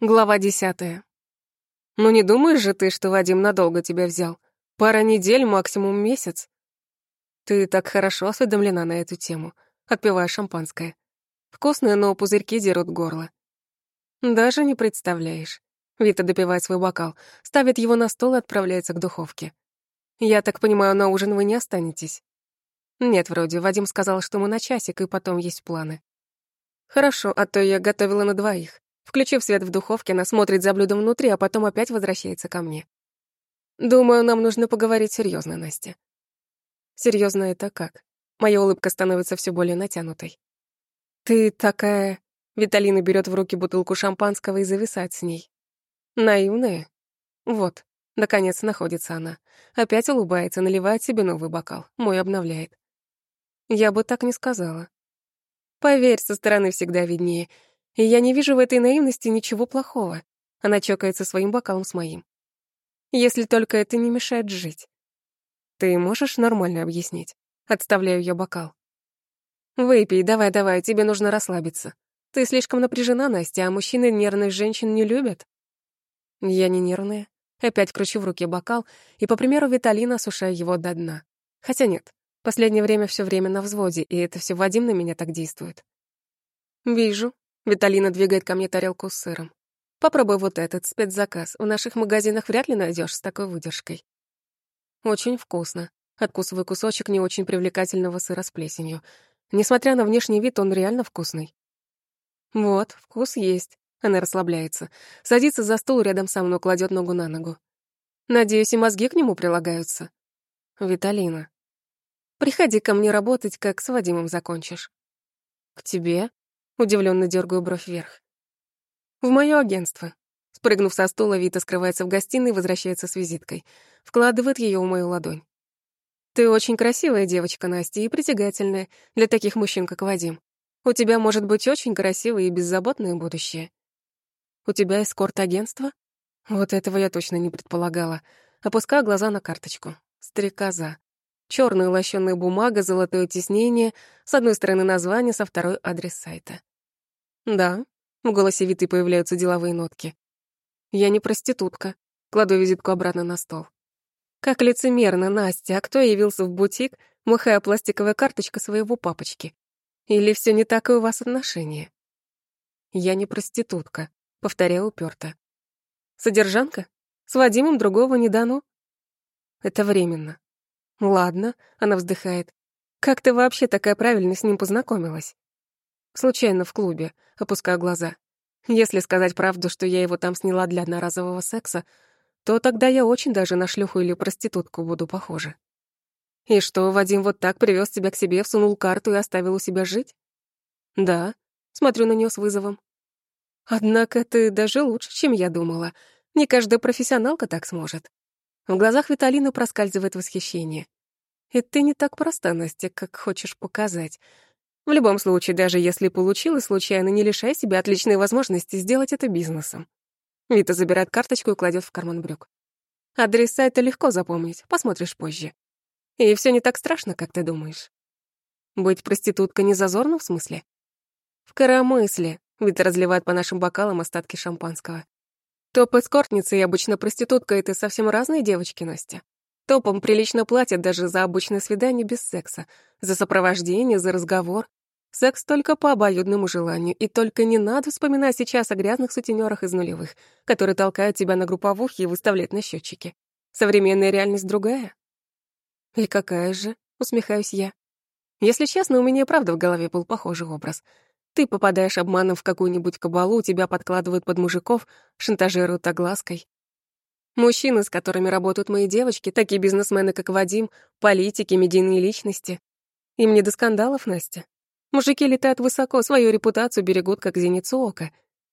Глава десятая. «Ну не думаешь же ты, что Вадим надолго тебя взял? Пара недель, максимум месяц. Ты так хорошо осведомлена на эту тему, отпивая шампанское. Вкусное, но пузырьки дерут горло. Даже не представляешь. Вита допивает свой бокал, ставит его на стол и отправляется к духовке. Я так понимаю, на ужин вы не останетесь? Нет, вроде. Вадим сказал, что мы на часик, и потом есть планы. Хорошо, а то я готовила на двоих. Включив свет в духовке, она смотрит за блюдом внутри, а потом опять возвращается ко мне. Думаю, нам нужно поговорить серьезно, Настя. Серьезно это как? Моя улыбка становится все более натянутой. Ты такая... Виталина берет в руки бутылку шампанского и зависает с ней. Наивная? Вот, наконец находится она. Опять улыбается, наливает себе новый бокал. Мой обновляет. Я бы так не сказала. Поверь, со стороны всегда виднее. И я не вижу в этой наивности ничего плохого. Она чокается своим бокалом с моим. Если только это не мешает жить. Ты можешь нормально объяснить? Отставляю я бокал. Выпей, давай-давай, тебе нужно расслабиться. Ты слишком напряжена, Настя, а мужчины нервных женщин не любят. Я не нервная. Опять кручу в руке бокал и, по примеру Виталина, осушаю его до дна. Хотя нет, последнее время все время на взводе, и это все Вадим на меня так действует. Вижу, Виталина двигает ко мне тарелку с сыром. Попробуй вот этот спецзаказ. В наших магазинах вряд ли найдешь с такой выдержкой. Очень вкусно. Откусываю кусочек не очень привлекательного сыра с плесенью. Несмотря на внешний вид, он реально вкусный. Вот, вкус есть. Она расслабляется. Садится за стол рядом со мной, кладет ногу на ногу. Надеюсь, и мозги к нему прилагаются. Виталина. Приходи ко мне работать, как с Вадимом закончишь. К тебе? Удивленно дергаю бровь вверх. В мое агентство. Спрыгнув со стула, Вита скрывается в гостиной и возвращается с визиткой. Вкладывает ее в мою ладонь. Ты очень красивая девочка, Настя, и притягательная для таких мужчин, как Вадим. У тебя может быть очень красивое и беззаботное будущее. У тебя эскорт-агентство? Вот этого я точно не предполагала. Опускаю глаза на карточку. Стрекоза. Черная лощеная бумага, золотое тиснение, с одной стороны название, со второй адрес сайта. Да, в голосе Виты появляются деловые нотки. Я не проститутка. Кладу визитку обратно на стол. Как лицемерно, Настя, а кто явился в бутик, махая пластиковая карточка своего папочки? Или все не так и у вас отношения? Я не проститутка, повторяю уперто. Содержанка? С Вадимом другого не дано? Это временно. Ладно, она вздыхает. Как ты вообще такая правильно с ним познакомилась? Случайно в клубе, опускаю глаза. Если сказать правду, что я его там сняла для одноразового секса, то тогда я очень даже на шлюху или проститутку буду похожа. И что, Вадим вот так привез тебя к себе, всунул карту и оставил у себя жить? Да, смотрю на нее с вызовом. Однако ты даже лучше, чем я думала. Не каждая профессионалка так сможет. В глазах Виталины проскальзывает восхищение. И ты не так проста, Настя, как хочешь показать. В любом случае, даже если получилось случайно, не лишай себя отличной возможности сделать это бизнесом. Вита забирает карточку и кладет в карман брюк. Адрес сайта легко запомнить, посмотришь позже. И все не так страшно, как ты думаешь. Быть проституткой не зазорно в смысле? В коромысле. Вита разливает по нашим бокалам остатки шампанского. Топ-эскортница и обычно проститутка — это совсем разные девочки, Настя. Топом прилично платят даже за обычное свидание без секса, за сопровождение, за разговор. Секс только по обоюдному желанию, и только не надо вспоминать сейчас о грязных сутенерах из нулевых, которые толкают тебя на групповухи и выставляют на счетчики. Современная реальность другая. И какая же, усмехаюсь я. Если честно, у меня и правда в голове был похожий образ — ты попадаешь обманом в какую-нибудь кабалу, тебя подкладывают под мужиков, шантажируют оглаской. Мужчины, с которыми работают мои девочки, такие бизнесмены, как Вадим, политики, медийные личности. Им не до скандалов, Настя. Мужики летают высоко, свою репутацию берегут, как зеницу ока.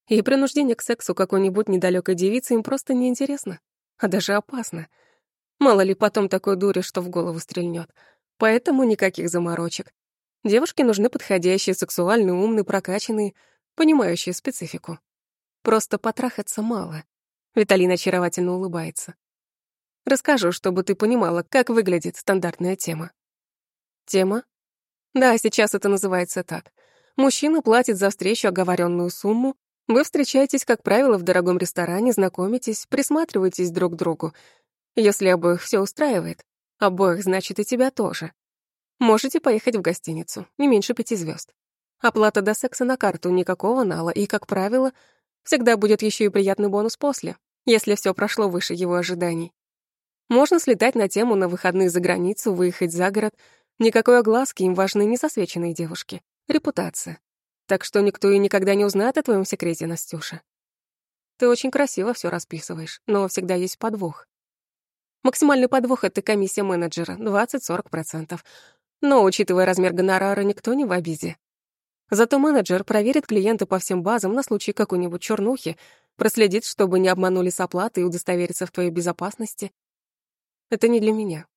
И принуждение к сексу какой-нибудь недалекой девицы им просто неинтересно, а даже опасно. Мало ли потом такой дури, что в голову стрельнет. Поэтому никаких заморочек. Девушке нужны подходящие, сексуальные, умные, прокачанные, понимающие специфику. Просто потрахаться мало. Виталина очаровательно улыбается. Расскажу, чтобы ты понимала, как выглядит стандартная тема. Тема? Да, сейчас это называется так. Мужчина платит за встречу оговоренную сумму, Вы встречаетесь, как правило, в дорогом ресторане, знакомитесь, присматриваетесь друг к другу. Если обоих все устраивает, обоих, значит, и тебя тоже. Можете поехать в гостиницу, не меньше пяти звезд. Оплата до секса на карту, никакого нала, и, как правило, всегда будет еще и приятный бонус после, если все прошло выше его ожиданий. Можно слетать на тему на выходные за границу, выехать за город. Никакой огласки им важны несосвеченные девушки. Репутация. Так что никто и никогда не узнает о твоем секрете, Настюша. Ты очень красиво все расписываешь, но всегда есть подвох. Максимальный подвох — это комиссия менеджера, 20-40%. Но, учитывая размер гонорара, никто не в обиде. Зато менеджер проверит клиента по всем базам на случай какой-нибудь чернухи, проследит, чтобы не обманули с оплатой и удостовериться в твоей безопасности. Это не для меня.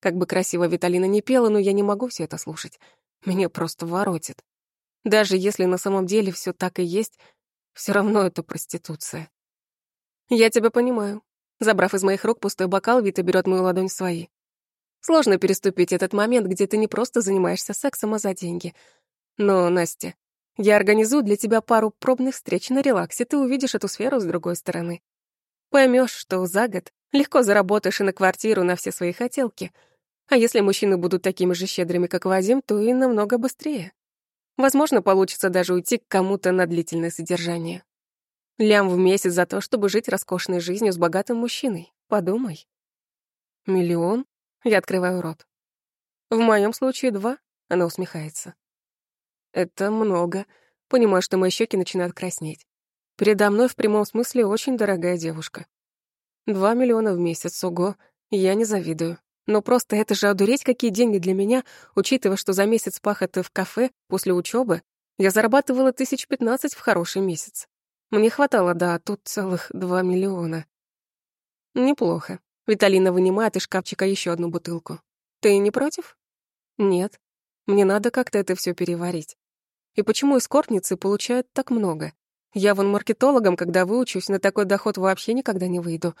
Как бы красиво Виталина не пела, но я не могу все это слушать. Меня просто воротит. Даже если на самом деле все так и есть, все равно это проституция. Я тебя понимаю. Забрав из моих рук пустой бокал, Вита берет мою ладонь в свои. Сложно переступить этот момент, где ты не просто занимаешься сексом, а за деньги. Но, Настя, я организую для тебя пару пробных встреч на релаксе, ты увидишь эту сферу с другой стороны. Поймешь, что за год легко заработаешь и на квартиру, на все свои хотелки. А если мужчины будут такими же щедрыми, как Вадим, то и намного быстрее. Возможно, получится даже уйти к кому-то на длительное содержание. Лям в месяц за то, чтобы жить роскошной жизнью с богатым мужчиной. Подумай. Миллион? Я открываю рот. В моем случае два. Она усмехается. Это много. Понимаю, что мои щеки начинают краснеть. Передо мной в прямом смысле очень дорогая девушка. Два миллиона в месяц, ого, я не завидую. Но просто это же одуреть, какие деньги для меня, учитывая, что за месяц пахоты в кафе после учебы я зарабатывала тысяч пятнадцать в хороший месяц. Мне хватало, да, тут целых два миллиона. Неплохо. Виталина вынимает из шкафчика еще одну бутылку. Ты не против? Нет. Мне надо как-то это все переварить. И почему эскортницы получают так много? Я вон маркетологом, когда выучусь, на такой доход вообще никогда не выйду.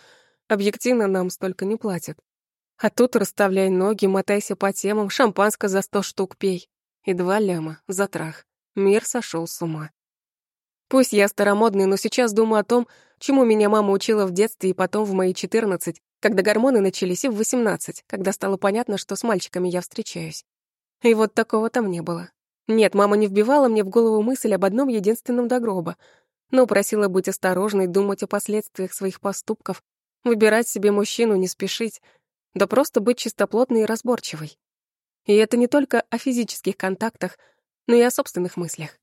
Объективно нам столько не платят. А тут расставляй ноги, мотайся по темам, шампанское за сто штук пей. И два ляма за трах. Мир сошел с ума. Пусть я старомодный, но сейчас думаю о том, чему меня мама учила в детстве и потом в мои 14, когда гормоны начались, и в 18, когда стало понятно, что с мальчиками я встречаюсь. И вот такого там не было. Нет, мама не вбивала мне в голову мысль об одном единственном до гроба, но просила быть осторожной, думать о последствиях своих поступков, выбирать себе мужчину, не спешить, да просто быть чистоплотной и разборчивой. И это не только о физических контактах, но и о собственных мыслях.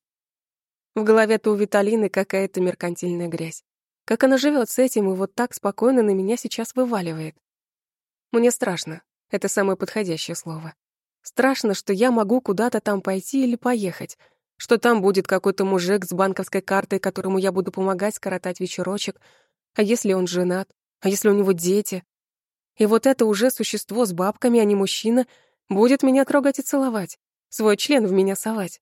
В голове-то у Виталины какая-то меркантильная грязь. Как она живет с этим и вот так спокойно на меня сейчас вываливает. Мне страшно. Это самое подходящее слово. Страшно, что я могу куда-то там пойти или поехать, что там будет какой-то мужик с банковской картой, которому я буду помогать скоротать вечерочек, а если он женат, а если у него дети, и вот это уже существо с бабками, а не мужчина, будет меня трогать и целовать, свой член в меня совать.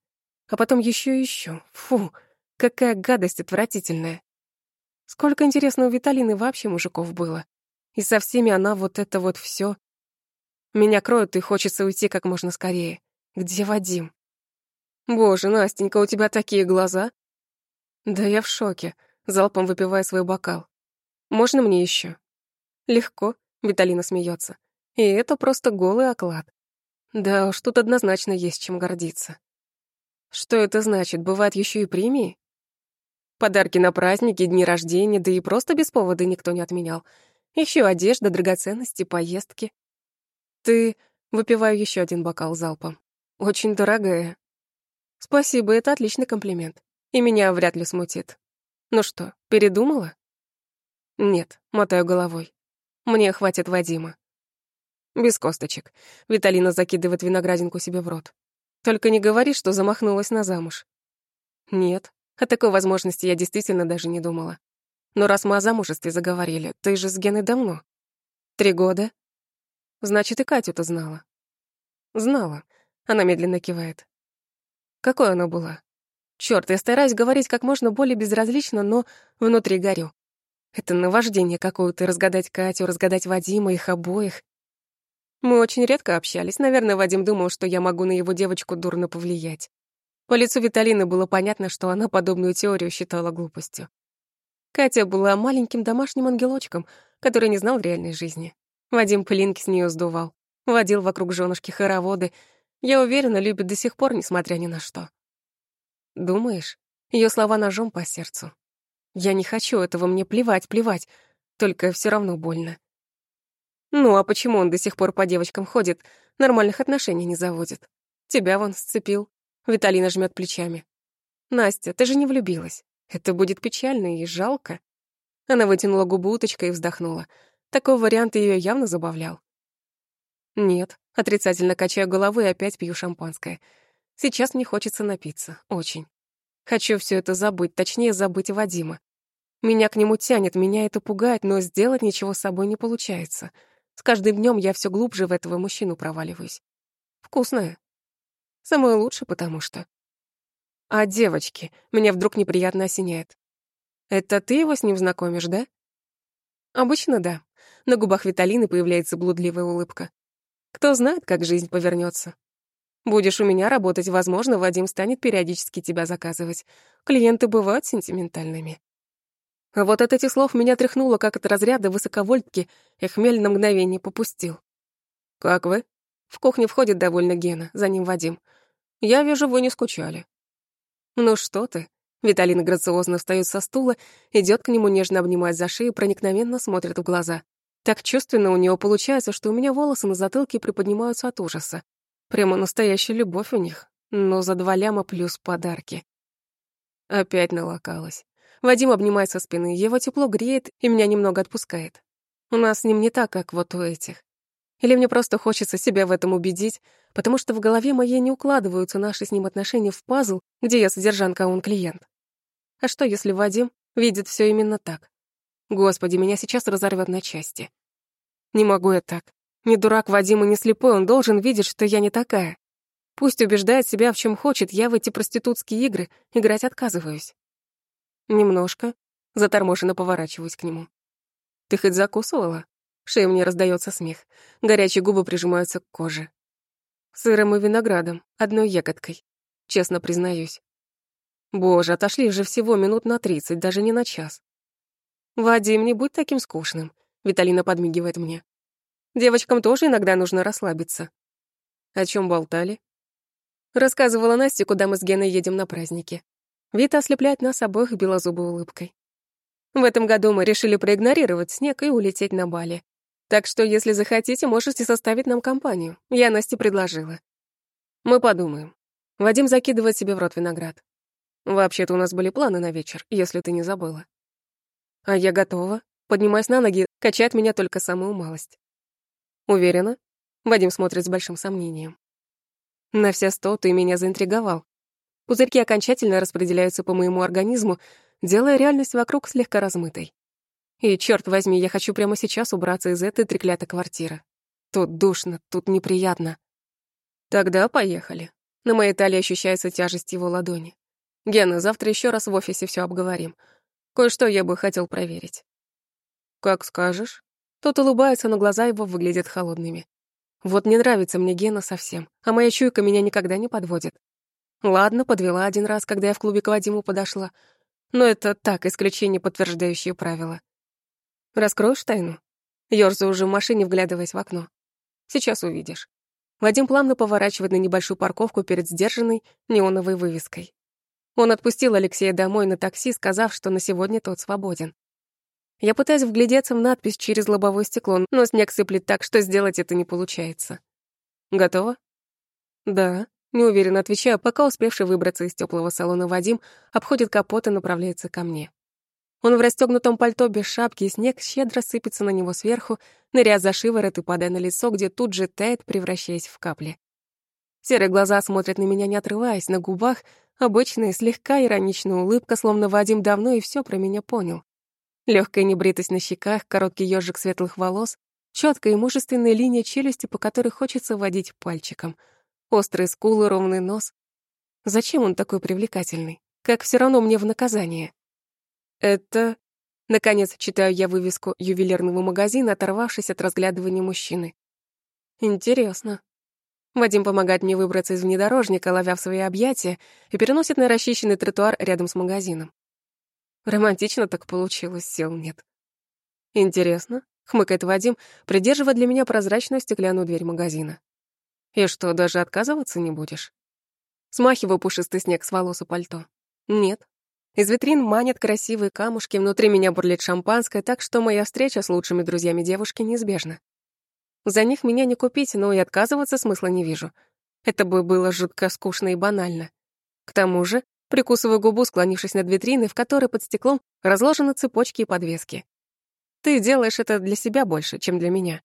А потом еще и еще. Фу, какая гадость отвратительная. Сколько, интересно, у Виталины вообще мужиков было. И со всеми она вот это вот все. Меня кроют, и хочется уйти как можно скорее. Где Вадим? Боже, Настенька, у тебя такие глаза. Да я в шоке, залпом выпивая свой бокал. Можно мне еще? Легко. Виталина смеется. И это просто голый оклад. Да уж, тут однозначно есть чем гордиться. Что это значит? Бывают еще и премии? Подарки на праздники, дни рождения, да и просто без повода никто не отменял. Еще одежда, драгоценности, поездки. Ты... Выпиваю еще один бокал залпом. Очень дорогая. Спасибо, это отличный комплимент. И меня вряд ли смутит. Ну что, передумала? Нет, мотаю головой. Мне хватит Вадима. Без косточек. Виталина закидывает виноградинку себе в рот. Только не говори, что замахнулась на замуж. Нет, о такой возможности я действительно даже не думала. Но раз мы о замужестве заговорили, ты же с Геной давно. Три года? Значит, и Катю-то знала. Знала. Она медленно кивает. Какой она была? Чёрт, я стараюсь говорить как можно более безразлично, но внутри горю. Это наваждение какое-то разгадать Катю, разгадать Вадима, их обоих. Мы очень редко общались. Наверное, Вадим думал, что я могу на его девочку дурно повлиять. По лицу Виталины было понятно, что она подобную теорию считала глупостью. Катя была маленьким домашним ангелочком, который не знал реальной жизни. Вадим пылинки с нее сдувал, водил вокруг женушки хороводы. Я уверена, любит до сих пор, несмотря ни на что. Думаешь? Ее слова ножом по сердцу. Я не хочу этого, мне плевать, плевать. Только все равно больно. Ну, а почему он до сих пор по девочкам ходит, нормальных отношений не заводит? Тебя вон сцепил. Виталина жмет плечами. Настя, ты же не влюбилась. Это будет печально и жалко. Она вытянула губу уточкой и вздохнула. Такой вариант ее явно забавлял. Нет, отрицательно качаю головой и опять пью шампанское. Сейчас мне хочется напиться, очень. Хочу все это забыть, точнее, забыть Вадима. Меня к нему тянет, меня это пугает, но сделать ничего с собой не получается. С каждым днем я все глубже в этого мужчину проваливаюсь. Вкусное. Самое лучшее, потому что... А девочки, меня вдруг неприятно осеняет. Это ты его с ним знакомишь, да? Обычно да. На губах Виталины появляется блудливая улыбка. Кто знает, как жизнь повернется. Будешь у меня работать, возможно, Вадим станет периодически тебя заказывать. Клиенты бывают сентиментальными. Вот от этих слов меня тряхнуло, как от разряда высоковольтки, и хмель на мгновение попустил. «Как вы?» В кухню входит довольно Гена, за ним Вадим. «Я вижу, вы не скучали». «Ну что ты?» Виталина грациозно встаёт со стула, идёт к нему, нежно обнимает за шею, проникновенно смотрит в глаза. Так чувственно у неё получается, что у меня волосы на затылке приподнимаются от ужаса. Прямо настоящая любовь у них, но за два ляма плюс подарки. Опять налокалась. Вадим обнимает со спины, его тепло греет и меня немного отпускает. У нас с ним не так, как вот у этих. Или мне просто хочется себя в этом убедить, потому что в голове моей не укладываются наши с ним отношения в пазл, где я содержанка, а он клиент. А что, если Вадим видит все именно так? Господи, меня сейчас разорвет на части. Не могу я так. Не дурак Вадим и не слепой, он должен видеть, что я не такая. Пусть убеждает себя в чем хочет, я в эти проститутские игры играть отказываюсь. Немножко. Заторможенно поворачиваюсь к нему. Ты хоть закусывала? В шее мне раздается смех. Горячие губы прижимаются к коже. Сыром и виноградом, одной ягодкой. Честно признаюсь. Боже, отошли же всего минут на тридцать, даже не на час. Вадим, не будь таким скучным. Виталина подмигивает мне. Девочкам тоже иногда нужно расслабиться. О чем болтали? Рассказывала Насте, куда мы с Геной едем на праздники. Вита ослепляет нас обоих белозубой улыбкой. В этом году мы решили проигнорировать снег и улететь на Бали. Так что, если захотите, можете составить нам компанию. Я Насте предложила. Мы подумаем. Вадим закидывает себе в рот виноград. Вообще-то у нас были планы на вечер, если ты не забыла. А я готова. Поднимаясь на ноги, качает меня только самую малость. Уверена? Вадим смотрит с большим сомнением. На все сто ты меня заинтриговал. Пузырьки окончательно распределяются по моему организму, делая реальность вокруг слегка размытой. И, черт возьми, я хочу прямо сейчас убраться из этой треклятой квартиры. Тут душно, тут неприятно. Тогда поехали. На моей талии ощущается тяжесть его ладони. Гена, завтра еще раз в офисе все обговорим. Кое-что я бы хотел проверить. Как скажешь. Тот улыбается, но глаза его выглядят холодными. Вот не нравится мне Гена совсем, а моя чуйка меня никогда не подводит. Ладно, подвела один раз, когда я в клубе к Вадиму подошла. Но это так, исключение, подтверждающее правила. Раскроешь тайну? Ёрзаю уже в машине, вглядываясь в окно. Сейчас увидишь. Вадим плавно поворачивает на небольшую парковку перед сдержанной неоновой вывеской. Он отпустил Алексея домой на такси, сказав, что на сегодня тот свободен. Я пытаюсь вглядеться в надпись через лобовое стекло, но снег сыплет так, что сделать это не получается. Готово? Да, неуверенно отвечаю, пока успевший выбраться из теплого салона Вадим обходит капот и направляется ко мне. Он в расстегнутом пальто без шапки, и снег щедро сыпется на него сверху, ныряя за шиворот и падая на лицо, где тут же тает, превращаясь в капли. Серые глаза смотрят на меня, не отрываясь, на губах обычная слегка ироничная улыбка, словно Вадим давно и все про меня понял. Легкая небритость на щеках, короткий ежик светлых волос, четкая и мужественная линия челюсти, по которой хочется водить пальчиком, острые скулы, ровный нос. Зачем он такой привлекательный? Как все равно мне в наказание. Это... Наконец, читаю я вывеску ювелирного магазина, оторвавшись от разглядывания мужчины. Интересно. Вадим помогает мне выбраться из внедорожника, ловя в свои объятия, и переносит на расчищенный тротуар рядом с магазином. Романтично так получилось, сил нет. Интересно, хмыкает Вадим, придерживая для меня прозрачную стеклянную дверь магазина. И что, даже отказываться не будешь? Смахиваю пушистый снег с волос и пальто. Нет. Из витрин манят красивые камушки, внутри меня бурлит шампанское, так что моя встреча с лучшими друзьями девушки неизбежна. За них меня не купить, но и отказываться смысла не вижу. Это бы было жутко скучно и банально. К тому же, прикусываю губу, склонившись над витриной, в которой под стеклом разложены цепочки и подвески. Ты делаешь это для себя больше, чем для меня.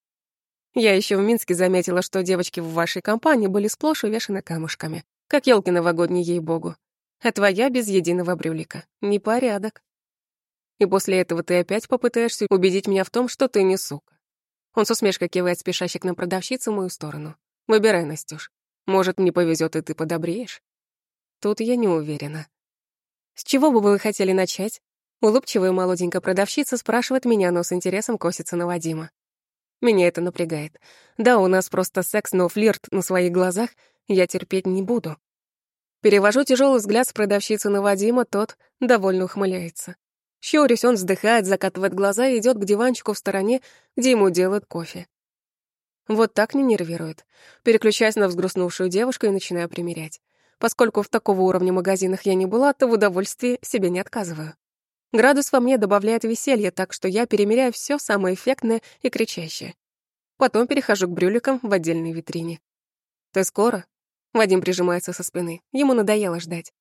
Я еще в Минске заметила, что девочки в вашей компании были сплошь увешаны камушками, как елки новогодние, ей-богу. А твоя без единого брюлика. Непорядок. И после этого ты опять попытаешься убедить меня в том, что ты не сука. Он с усмешкой кивает спешащий к нам продавщицу в мою сторону. «Выбирай, Настюш. Может, мне повезет, и ты подобреешь?» Тут я не уверена. «С чего бы вы хотели начать?» Улыбчивая молоденькая продавщица спрашивает меня, но с интересом косится на Вадима. Меня это напрягает. Да, у нас просто секс, но флирт на своих глазах я терпеть не буду. Перевожу тяжелый взгляд с продавщицы на Вадима, тот довольно ухмыляется. Щурясь, он вздыхает, закатывает глаза и идет к диванчику в стороне, где ему делают кофе. Вот так не нервирует. Переключаясь на взгрустнувшую девушку и начинаю примерять. Поскольку в такого уровня магазинах я не была, то в удовольствии себе не отказываю. Градус во мне добавляет веселье, так что я перемеряю все самое эффектное и кричащее. Потом перехожу к брюликам в отдельной витрине. «Ты скоро?» Вадим прижимается со спины. Ему надоело ждать.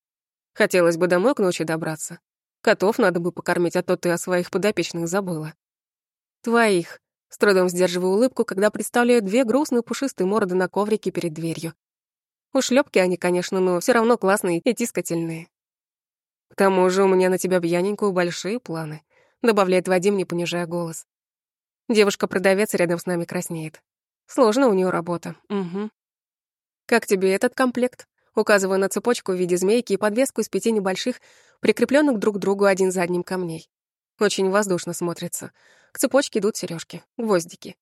Хотелось бы домой к ночи добраться. Котов надо бы покормить, а то ты о своих подопечных забыла. Твоих. С трудом сдерживаю улыбку, когда представляю две грустные пушистые морды на коврике перед дверью. Ушлепки они, конечно, но все равно классные и тискательные. К тому же у меня на тебя пьяненькую большие планы, добавляет Вадим, не понижая голос. Девушка-продавец рядом с нами краснеет. Сложно у нее работа. Угу. Как тебе этот комплект? Указываю на цепочку в виде змейки и подвеску из пяти небольших, прикрепленных друг к другу один за одним камней. Очень воздушно смотрится. К цепочке идут сережки, гвоздики.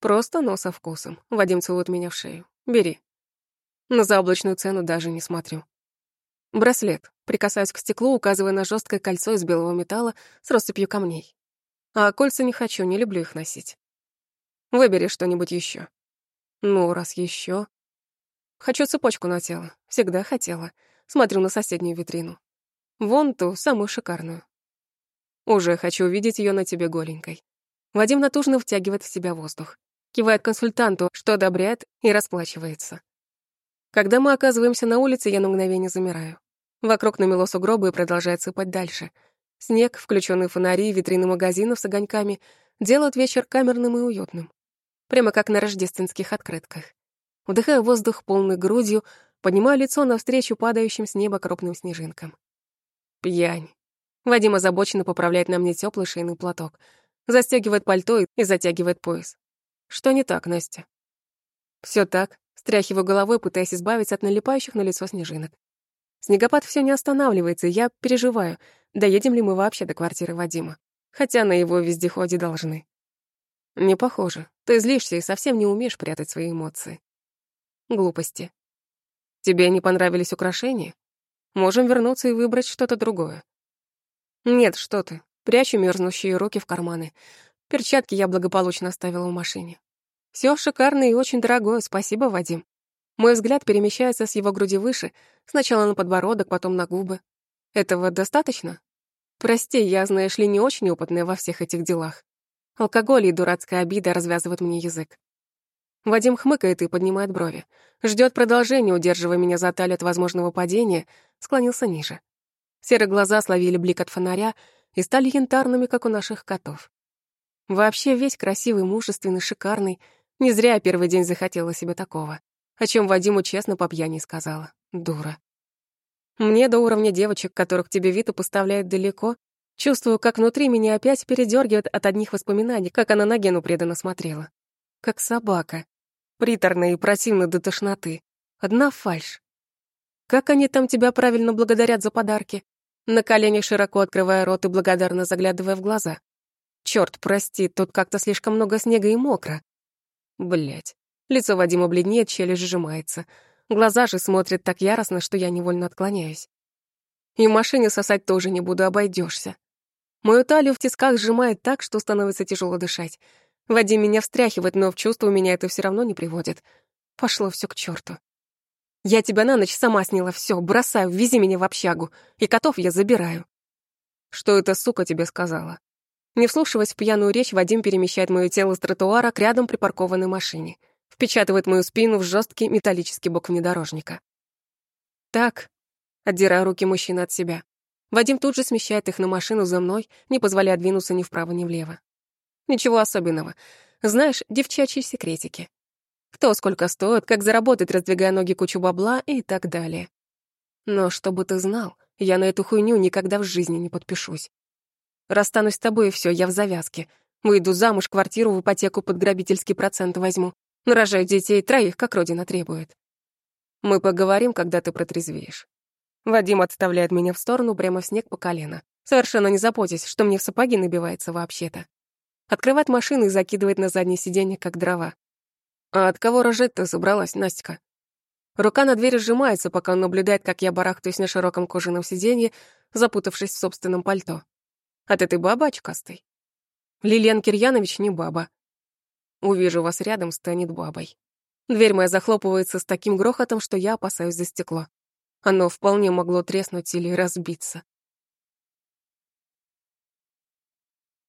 Просто, но со вкусом. Вадим целует меня в шею. Бери. На заоблачную цену даже не смотрю. Браслет. Прикасаюсь к стеклу, указывая на жесткое кольцо из белого металла с россыпью камней. А кольца не хочу, не люблю их носить. Выбери что-нибудь еще. Ну, раз еще. Хочу цепочку на тело. Всегда хотела. Смотрю на соседнюю витрину. Вон ту, самую шикарную. Уже хочу увидеть ее на тебе голенькой. Вадим натужно втягивает в себя воздух. Кивает консультанту, что одобряет, и расплачивается. Когда мы оказываемся на улице, я на мгновение замираю. Вокруг намело сугробы и продолжает сыпать дальше. Снег, включенные фонари, витрины магазинов с огоньками делают вечер камерным и уютным. Прямо как на рождественских открытках. Вдыхаю воздух полной грудью, поднимаю лицо навстречу падающим с неба крупным снежинкам. Пьянь. Вадим озабоченно поправляет на мне теплый шейный платок, застегивает пальто и затягивает пояс. Что не так, Настя? Все так. Стряхиваю головой, пытаясь избавиться от налипающих на лицо снежинок. Снегопад все не останавливается, и я переживаю, доедем ли мы вообще до квартиры Вадима. Хотя на его вездеходе должны. Не похоже. Ты злишься и совсем не умеешь прятать свои эмоции. Глупости. Тебе не понравились украшения? Можем вернуться и выбрать что-то другое. Нет, что ты. Прячу мерзнущие руки в карманы. Перчатки я благополучно оставила в машине. Все шикарно и очень дорогое, спасибо, Вадим. Мой взгляд перемещается с его груди выше, сначала на подбородок, потом на губы. Этого достаточно? Прости, я, знаешь ли, не очень опытная во всех этих делах. Алкоголь и дурацкая обида развязывают мне язык. Вадим хмыкает и поднимает брови. Ждет продолжения, удерживая меня за талию от возможного падения, склонился ниже. Серые глаза словили блик от фонаря и стали янтарными, как у наших котов. Вообще весь красивый, мужественный, шикарный. Не зря первый день захотела себе такого. О чем Вадиму честно по пьяни сказала. Дура. Мне до уровня девочек, которых тебе Вита поставляет далеко, чувствую, как внутри меня опять передергивает от одних воспоминаний, как она на Гену преданно смотрела. Как собака приторно и противно до тошноты. Одна фальшь. Как они там тебя правильно благодарят за подарки? На коленях широко открывая рот и благодарно заглядывая в глаза. Черт, прости, тут как-то слишком много снега и мокро. Блять. Лицо Вадима бледнеет, челюсть сжимается. Глаза же смотрят так яростно, что я невольно отклоняюсь. И машине сосать тоже не буду, обойдешься. Мою талию в тисках сжимает так, что становится тяжело дышать. Вадим меня встряхивает, но в чувство меня это все равно не приводит. Пошло все к черту. Я тебя на ночь сама сняла, все, бросаю, вези меня в общагу. И котов я забираю. Что эта сука тебе сказала? Не вслушиваясь в пьяную речь, Вадим перемещает моё тело с тротуара к рядом припаркованной машине. Впечатывает мою спину в жесткий металлический бок внедорожника. Так, отдираю руки мужчины от себя. Вадим тут же смещает их на машину за мной, не позволяя двинуться ни вправо, ни влево. Ничего особенного. Знаешь, девчачьи секретики. Кто сколько стоит, как заработать, раздвигая ноги кучу бабла и так далее. Но чтобы ты знал, я на эту хуйню никогда в жизни не подпишусь. Расстанусь с тобой, и все, я в завязке. Выйду замуж, квартиру в ипотеку под грабительский процент возьму. Нарожаю детей, троих, как родина требует. Мы поговорим, когда ты протрезвеешь. Вадим отставляет меня в сторону прямо в снег по колено. Совершенно не заботясь, что мне в сапоги набивается вообще-то. Открывает машину и закидывает на заднее сиденье, как дрова. «А от кого рожать ты собралась, Настя?» Рука на двери сжимается, пока он наблюдает, как я барахтаюсь на широком кожаном сиденье, запутавшись в собственном пальто. От этой бабы очкастой. Лилиан Кирьянович не баба. Увижу вас рядом, станет бабой. Дверь моя захлопывается с таким грохотом, что я опасаюсь за стекло. Оно вполне могло треснуть или разбиться.